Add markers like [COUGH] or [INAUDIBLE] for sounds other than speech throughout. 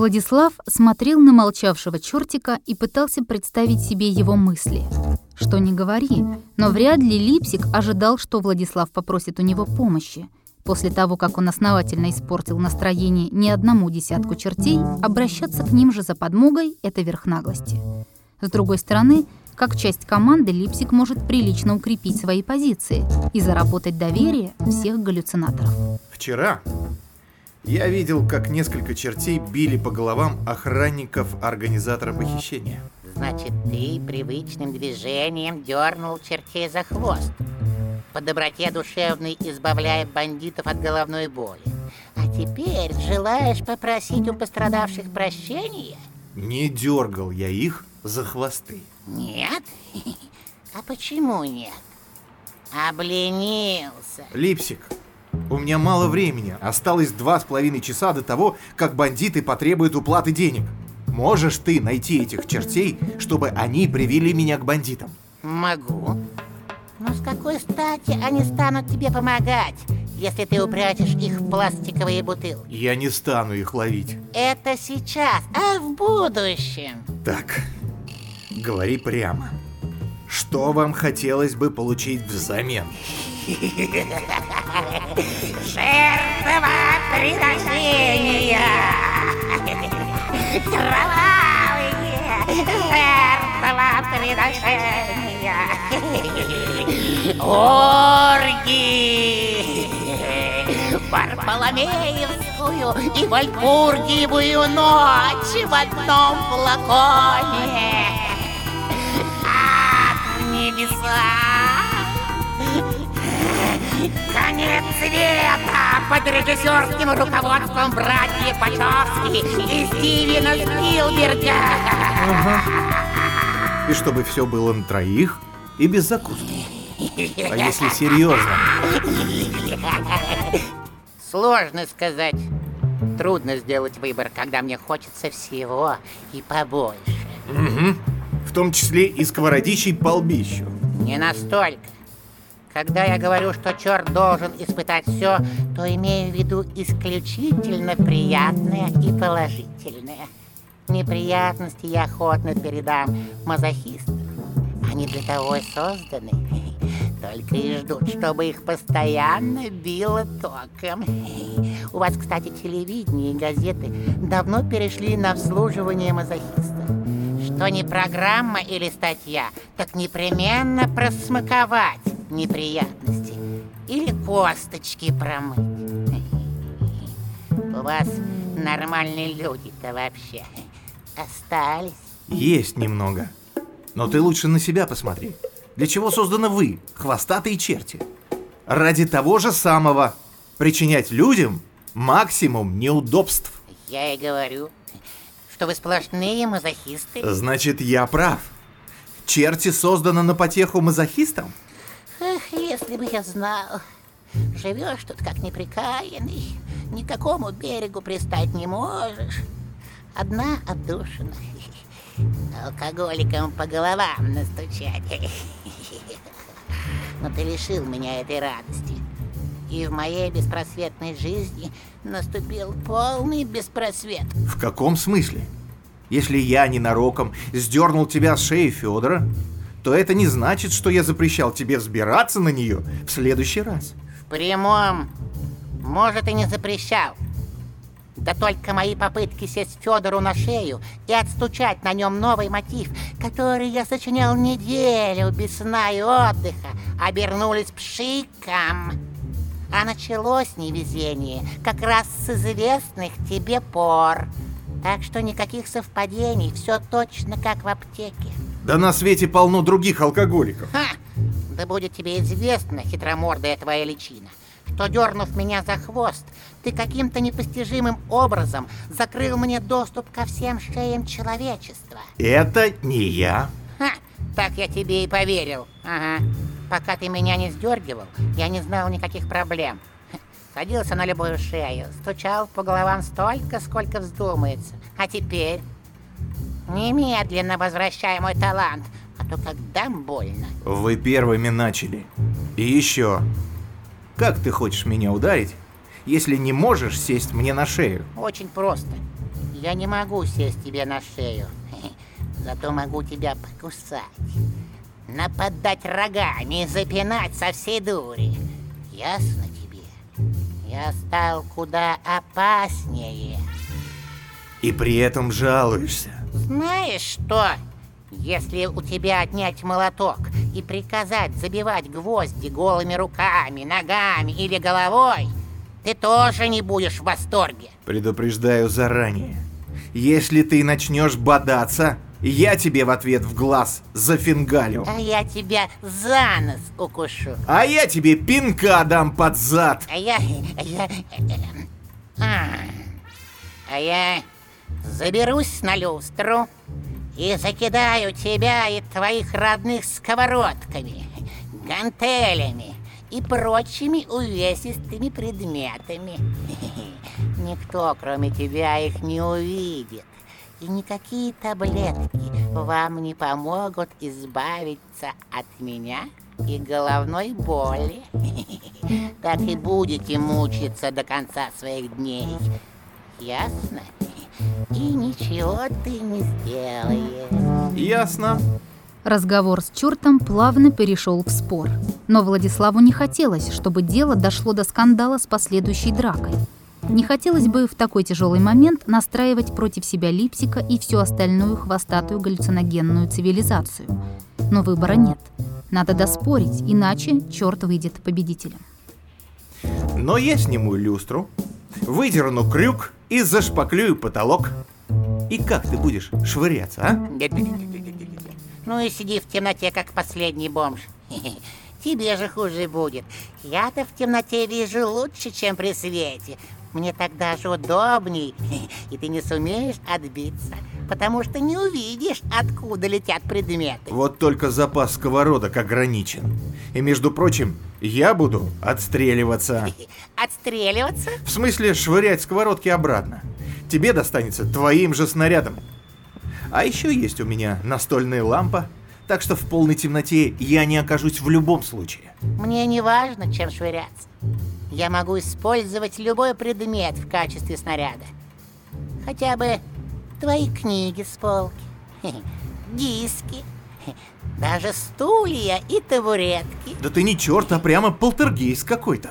Владислав смотрел на молчавшего чертика и пытался представить себе его мысли. Что не говори, но вряд ли Липсик ожидал, что Владислав попросит у него помощи. После того, как он основательно испортил настроение ни одному десятку чертей, обращаться к ним же за подмогой – это верх наглости. С другой стороны, как часть команды Липсик может прилично укрепить свои позиции и заработать доверие всех галлюцинаторов. Вчера я видел, как несколько чертей били по головам охранников организатора похищения. Значит, ты привычным движением дернул чертей за хвост. По доброте душевной избавляя бандитов от головной боли. А теперь желаешь попросить у пострадавших прощения? Не дергал я их за хвосты. Нет? [LAUGHS] А почему нет? Обленился. Липсик, у меня мало времени. Осталось два с половиной часа до того, как бандиты потребуют уплаты денег. Можешь ты найти этих чертей, чтобы они привели меня к бандитам? Могу. Но с какой стати они станут тебе помогать, если ты упрячешь их в пластиковые бутылки? Я не стану их ловить. Это сейчас, а в будущем? Так, говори прямо. Что вам хотелось бы получить взамен? Жертвоприношения! Кровавые жертвоприношения! Оргии! Варфоломеевскую и Вальпургиевую ночь в одном флаконе! Конец света под режиссерским руководством братьев Пачовски и Стивена Спилберга. И чтобы все было на троих и без закуски. А если серьезно? Сложно сказать. Трудно сделать выбор, когда мне хочется всего и побольше. Угу. В том числе и сковородищей по лбищу. Не настолько. Когда я говорю, что черт должен испытать все, то имею в виду исключительно приятное и положительное. Неприятности я охотно передам мазохистам. Они для того и созданы. Только и ждут, чтобы их постоянно било током. У вас, кстати, телевидение и газеты давно перешли на обслуживание мазохистов. Что не программа или статья, так непременно просмаковать неприятности или косточки промыть. У вас нормальные люди-то вообще остались? Есть немного. Но ты лучше на себя посмотри. Для чего созданы вы, хвостатые черти? Ради того же самого. Причинять людям максимум неудобств. Я и говорю, что вы сплошные мазохисты. Значит, я прав. Черти созданы на потеху мазохистам? Если бы я знал. Живешь тут как неприкаянный, ни к какому берегу пристать не можешь. Одна отдушина. Алкоголикам по головам настучать. Но ты лишил меня этой радости. И в моей беспросветной жизни наступил полный беспросвет. В каком смысле? Если я ненароком сдернул тебя с шеи Федора, то это не значит, что я запрещал тебе взбираться на нее в следующий раз. В прямом, может, и не запрещал. Да только мои попытки сесть Федору на шею и отстучать на нем новый мотив, который я сочинял неделю без сна и отдыха, обернулись пшиком. А началось невезение как раз с известных тебе пор. Так что никаких совпадений, все точно как в аптеке. Да на свете полно других алкоголиков. Ха! Да будет тебе известно, хитромордая твоя личина, что, дернув меня за хвост, ты каким-то непостижимым образом закрыл мне доступ ко всем шеям человечества. Это не я. Ха! Так я тебе и поверил. Ага. Пока ты меня не сдергивал, я не знал никаких проблем. Садился на любую шею, стучал по головам столько, сколько вздумается. А теперь немедленно возвращай мой талант, а то как дам больно. Вы первыми начали. И еще. Как ты хочешь меня ударить, если не можешь сесть мне на шею? Очень просто. Я не могу сесть тебе на шею. [LAUGHS] Зато могу тебя покусать. Нападать рогами и запинать со всей дури. Ясно тебе? Я стал куда опаснее. И при этом жалуешься. Знаешь что? Если у тебя отнять молоток и приказать забивать гвозди голыми руками, ногами или головой, ты тоже не будешь в восторге. Предупреждаю заранее. Если ты начнешь бодаться, я тебе в ответ в глаз зафингалю. А я тебя за нос укушу. А я тебе пинка дам под зад. А я... А я... А, а я заберусь на люстру и закидаю тебя и твоих родных сковородками, гантелями и прочими увесистыми предметами. [LAUGHS] Никто, кроме тебя, их не увидит. И никакие таблетки вам не помогут избавиться от меня и головной боли. [LAUGHS] Так и будете мучиться до конца своих дней. Ясно? И ничего ты не сделаешь. Ясно. Разговор с чертом плавно перешел в спор. Но Владиславу не хотелось, чтобы дело дошло до скандала с последующей дракой. Не хотелось бы в такой тяжелый момент настраивать против себя Липсика и всю остальную хвостатую галлюциногенную цивилизацию. Но выбора нет. Надо доспорить, иначе черт выйдет победителем. Но я сниму люстру, выдерну крюк и зашпаклюю потолок. И как ты будешь швыряться, а? Ну и сиди в темноте, как последний бомж. [LAUGHS] Тебе же хуже будет. Я-то в темноте вижу лучше, чем при свете. Мне так даже удобней, [LAUGHS] и ты не сумеешь отбиться, потому что не увидишь, откуда летят предметы. Вот только запас сковородок ограничен. И, между прочим, я буду отстреливаться. [LAUGHS] Отстреливаться? В смысле, швырять сковородки обратно. Тебе достанется твоим же снарядом. А еще есть у меня настольная лампа, так что в полной темноте я не окажусь в любом случае. Мне не важно, чем швыряться. Я могу использовать любой предмет в качестве снаряда. Хотя бы твои книги с полки, [LAUGHS] диски, [LAUGHS] даже стулья и табуретки. Да ты не черт, а прямо полтергейст какой-то.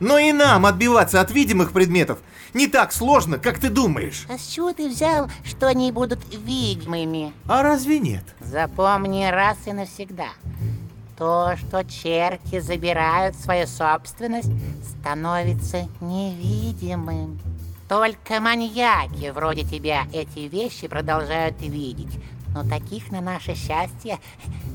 Но и нам отбиваться от видимых предметов не так сложно, как ты думаешь. А с чего ты взял, что они будут видимыми? А разве нет? Запомни раз и навсегда. То, что черти забирают свою собственность, становится невидимым. Только маньяки вроде тебя эти вещи продолжают видеть. Но таких, на наше счастье,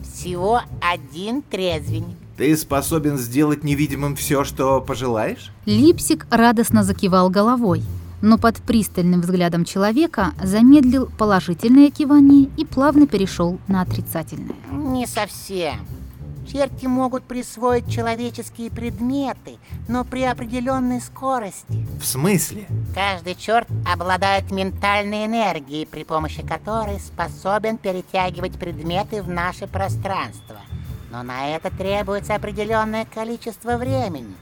всего один трезвенник. Ты способен сделать невидимым все, что пожелаешь? Липсик радостно закивал головой, но под пристальным взглядом человека замедлил положительное кивание и плавно перешел на отрицательное. Не совсем. Черти могут присвоить человеческие предметы, но при определенной скорости. В смысле? Каждый черт обладает ментальной энергией, при помощи которой способен перетягивать предметы в наше пространство. Но на это требуется определенное количество времени.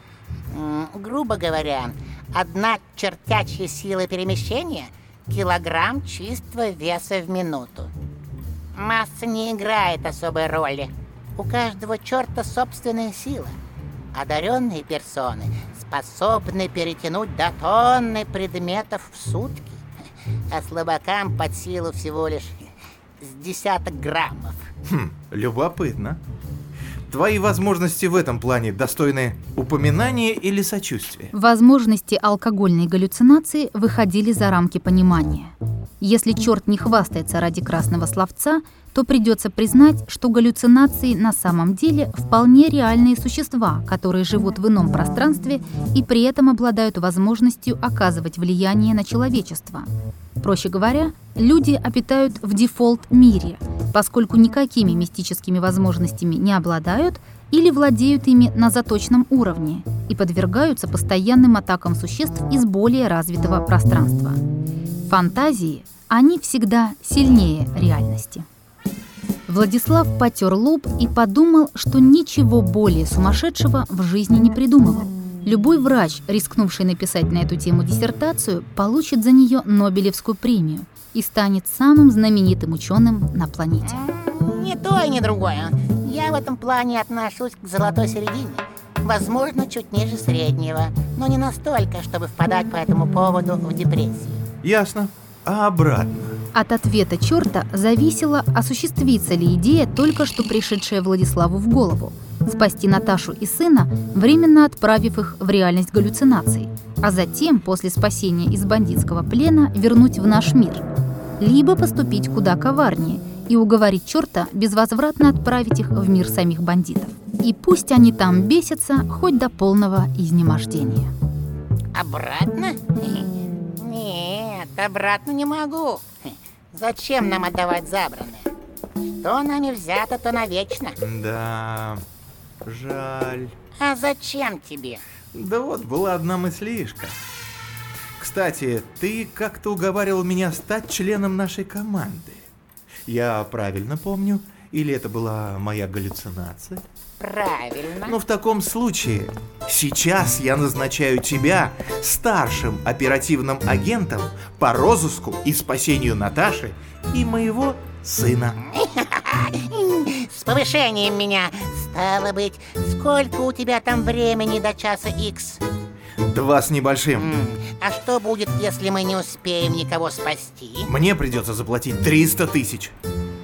Грубо говоря, одна чертячья сила перемещения – килограмм чистого веса в минуту. Масса не играет особой роли – у каждого черта собственная сила. Одаренные персоны способны перетянуть до тонны предметов в сутки, а слабакам под силу всего лишь с десяток граммов. Хм, любопытно. Твои возможности в этом плане достойны упоминания или сочувствия? Возможности алкогольной галлюцинации выходили за рамки понимания. Если черт не хвастается ради красного словца, то придется признать, что галлюцинации на самом деле вполне реальные существа, которые живут в ином пространстве и при этом обладают возможностью оказывать влияние на человечество. Проще говоря, люди обитают в дефолт-мире, поскольку никакими мистическими возможностями не обладают или владеют ими на заточном уровне и подвергаются постоянным атакам существ из более развитого пространства. Фантазии, они всегда сильнее реальности. Владислав потер лоб и подумал, что ничего более сумасшедшего в жизни не придумывал. Любой врач, рискнувший написать на эту тему диссертацию, получит за нее Нобелевскую премию и станет самым знаменитым ученым на планете. Ни то и ни другое. Я в этом плане отношусь к золотой середине. Возможно, чуть ниже среднего, но не настолько, чтобы впадать по этому поводу в депрессию. Ясно. А обратно? От ответа черта зависело, осуществится ли идея, только что пришедшая Владиславу в голову – спасти Наташу и сына, временно отправив их в реальность галлюцинаций, а затем, после спасения из бандитского плена, вернуть в наш мир. Либо поступить куда коварнее и уговорить черта безвозвратно отправить их в мир самих бандитов. И пусть они там бесятся хоть до полного изнемождения. Обратно? Обратно не могу. Зачем нам отдавать забранное? Что нами взято, то навечно. Да, жаль. А зачем тебе? Да вот, была одна мыслишка. Кстати, ты как-то уговаривал меня стать членом нашей команды. Я правильно помню? Или это была моя галлюцинация? Правильно. Ну, в таком случае, сейчас я назначаю тебя старшим оперативным агентом по розыску и спасению Наташи и моего сына. С повышением меня. Стало быть, сколько у тебя там времени до часа Икс? Два с небольшим. А что будет, если мы не успеем никого спасти? Мне придется заплатить 300 тысяч.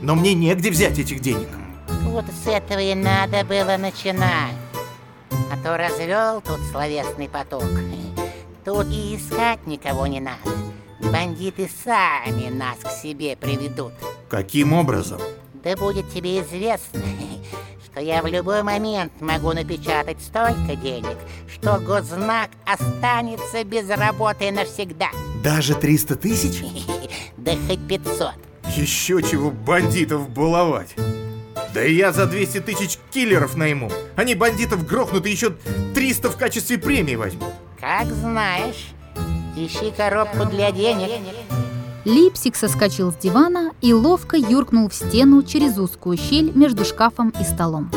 Но мне негде взять этих денег. Вот с этого и надо было начинать. А то развел тут словесный поток. Тут и искать никого не надо. Бандиты сами нас к себе приведут. Каким образом? Да будет тебе известно, что я в любой момент могу напечатать столько денег, что госзнак останется без работы навсегда. Даже 300 тысяч? [LAUGHS] Да хоть 500. Еще чего бандитов баловать. Да и я за 200 тысяч киллеров найму. Они бандитов грохнут и еще 300 в качестве премии возьмут. Как знаешь, ищи коробку для денег. Липсик соскочил с дивана и ловко юркнул в стену через узкую щель между шкафом и столом.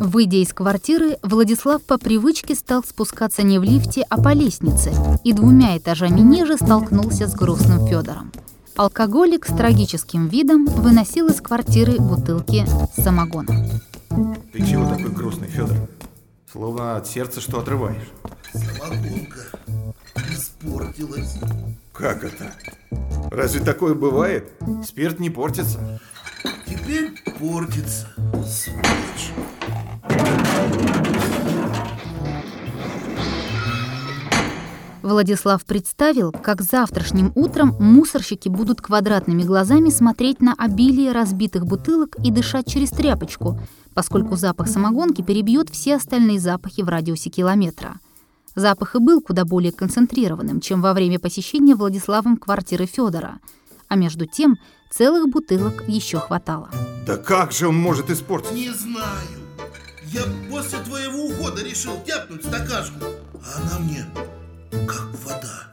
Выйдя из квартиры, Владислав по привычке стал спускаться не в лифте, а по лестнице, и двумя этажами ниже столкнулся с грустным Федором. Алкоголик с трагическим видом выносил из квартиры бутылки с самогоном. Ты чего такой грустный, Федор? Словно от сердца что отрываешь. Самогонка испортилась. Как это? Разве такое бывает? Спирт не портится. Теперь портится, сволочь. Владислав представил, как завтрашним утром мусорщики будут квадратными глазами смотреть на обилие разбитых бутылок и дышать через тряпочку, поскольку запах самогонки перебьет все остальные запахи в радиусе километра. Запах и был куда более концентрированным, чем во время посещения Владиславом квартиры Федора. А между тем целых бутылок еще хватало. Да как же он может испортить? Не знаю. Я после твоего ухода решил тяпнуть стакашку. А она мне как вода.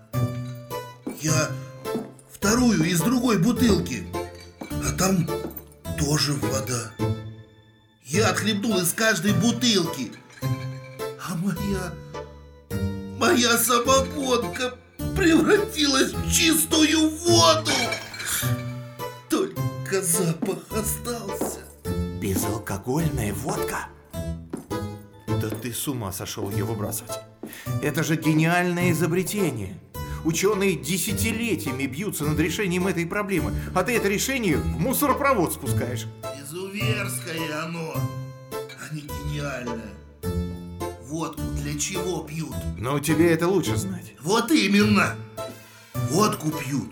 Я вторую из другой бутылки. А там тоже вода. Я отхлебнул из каждой бутылки. А моя... Моя самогонка превратилась в чистую воду. Только запах остался. Безалкогольная водка? Да ты с ума сошел ее выбрасывать. Это же гениальное изобретение. Ученые десятилетиями бьются над решением этой проблемы, а ты это решение в мусоропровод спускаешь. Изуверское оно, а не гениальное. Водку для чего пьют? Но тебе это лучше знать. Вот именно. Водку пьют,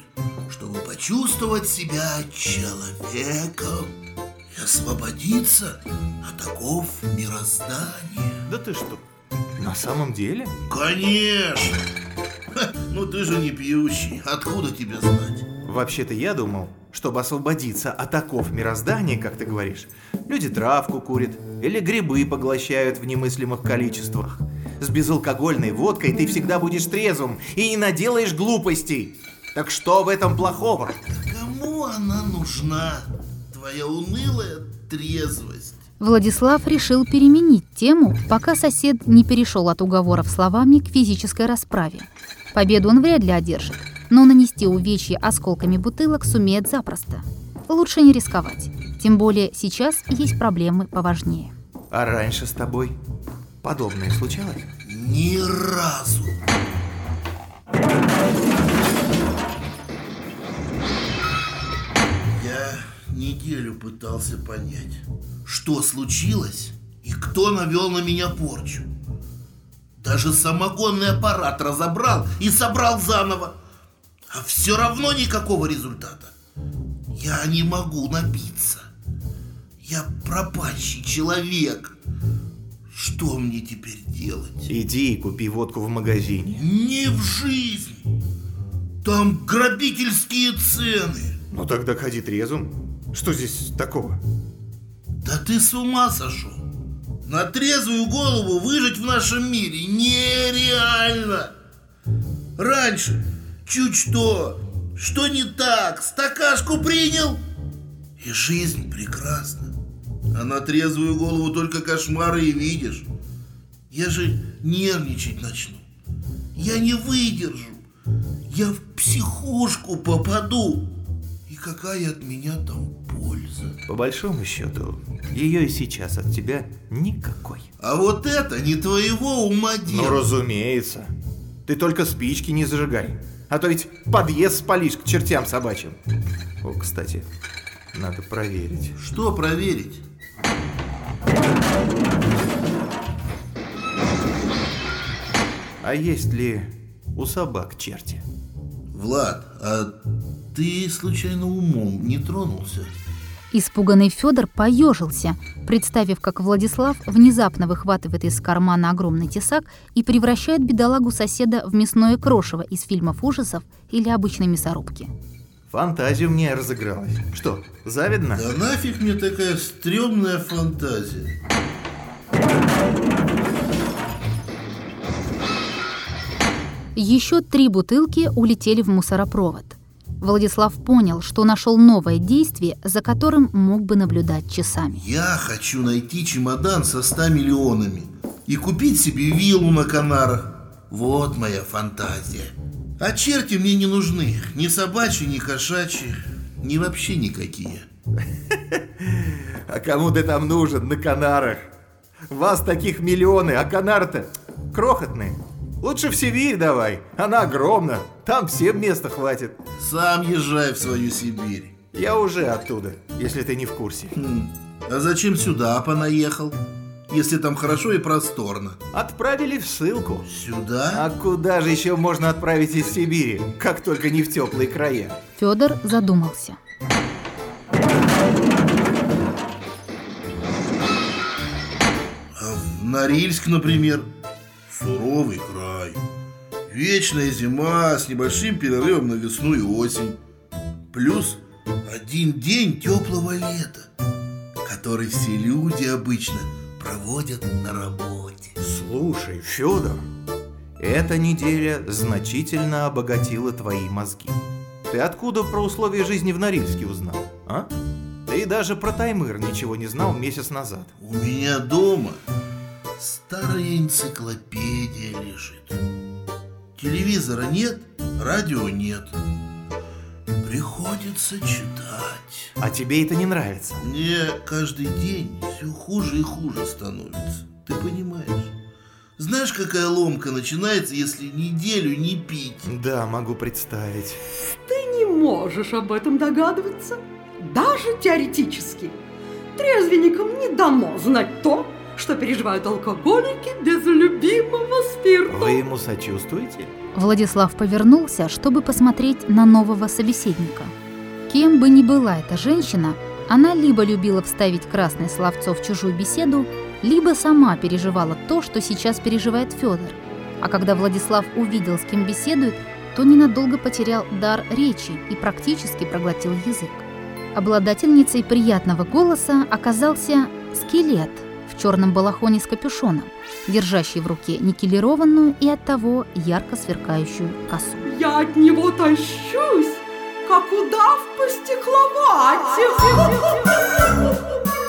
чтобы почувствовать себя человеком и освободиться от оков мироздания. Да ты что, на самом деле? Конечно. Ну ты же не пьющий, откуда тебе знать? Вообще-то я думал, чтобы освободиться от оков мироздания, как ты говоришь, люди травку курят или грибы поглощают в немыслимых количествах. С безалкогольной водкой ты всегда будешь трезвым и не наделаешь глупостей. Так что в этом плохого? Кому она нужна? Твоя унылая трезвость. Владислав решил переменить тему, пока сосед не перешел от уговоров словами к физической расправе. Победу он вряд ли одержит, но нанести увечья осколками бутылок сумеет запросто. Лучше не рисковать. Тем более сейчас есть проблемы поважнее. А раньше с тобой подобное случалось? Ни разу. Неделю пытался понять, что случилось и кто навел на меня порчу. Даже самогонный аппарат разобрал и собрал заново. А все равно никакого результата. Я не могу напиться. Я пропащий человек. Что мне теперь делать? Иди и купи водку в магазине. Не в жизнь. Там грабительские цены. Ну тогда ходи трезвым. Что здесь такого? Да ты с ума сошел. На трезвую голову выжить в нашем мире нереально. Раньше чуть что, что не так, стакашку принял, и жизнь прекрасна. А на трезвую голову только кошмары и видишь. Я же нервничать начну. Я не выдержу. Я в психушку попаду. Какая от меня там польза? По большому счету, ее и сейчас от тебя никакой. А вот это не твоего ума дело. Ну, разумеется. Ты только спички не зажигай. А то ведь подъезд спалишь к чертям собачьим. О, кстати, надо проверить. Что проверить? А есть ли у собак черти? Влад, а ты случайно умом не тронулся? Испуганный Федор поежился, представив, как Владислав внезапно выхватывает из кармана огромный тесак и превращает бедолагу соседа в мясное крошево из фильмов ужасов или обычной мясорубки. Фантазия у меня разыгралась. Что, завидно? Да нафиг мне такая стрёмная фантазия? Еще три бутылки улетели в мусоропровод. Владислав понял, что нашел новое действие, за которым мог бы наблюдать часами. Я хочу найти чемодан со 100 миллионами и купить себе виллу на Канарах. Вот моя фантазия. А черти мне не нужны. Ни собачьи, ни кошачьи, ни вообще никакие. [LAUGHS] А кому ты там нужен на Канарах? Вас таких миллионы, а Канары-то крохотные. Лучше в Сибирь давай, она огромна, там всем места хватит. Сам езжай в свою Сибирь. Я уже оттуда, если ты не в курсе. Хм, А зачем сюда понаехал? Если там хорошо и просторно. Отправили в ссылку. Сюда? А куда же еще можно отправить из Сибири, как только не в теплые края? Федор задумался. А в Норильск, например. Суровый. Вечная зима с небольшим перерывом на весну и осень. Плюс один день теплого лета, который все люди обычно проводят на работе. Слушай, Федор, эта неделя значительно обогатила твои мозги. Ты откуда про условия жизни в Норильске узнал, а? Ты даже про Таймыр ничего не знал месяц назад. У меня дома старая энциклопедия лежит. Телевизора нет, радио нет. Приходится читать. А тебе это не нравится? Мне каждый день все хуже и хуже становится. Ты понимаешь? Знаешь, какая ломка начинается, если неделю не пить? Да, могу представить. Ты не можешь об этом догадываться, даже теоретически. Трезвенникам не дано знать то, что переживают алкоголики без любимого спирта. Вы ему сочувствуете? Владислав повернулся, чтобы посмотреть на нового собеседника. Кем бы ни была эта женщина, она либо любила вставить красное словцо в чужую беседу, либо сама переживала то, что сейчас переживает Федор. А когда Владислав увидел, с кем беседует, то ненадолго потерял дар речи и практически проглотил язык. Обладательницей приятного голоса оказался скелет черном балахоне с капюшоном, держащий в руке никелированную и оттого ярко сверкающую косу. Я от него тащусь, как удав по стекловате. [LAUGHS]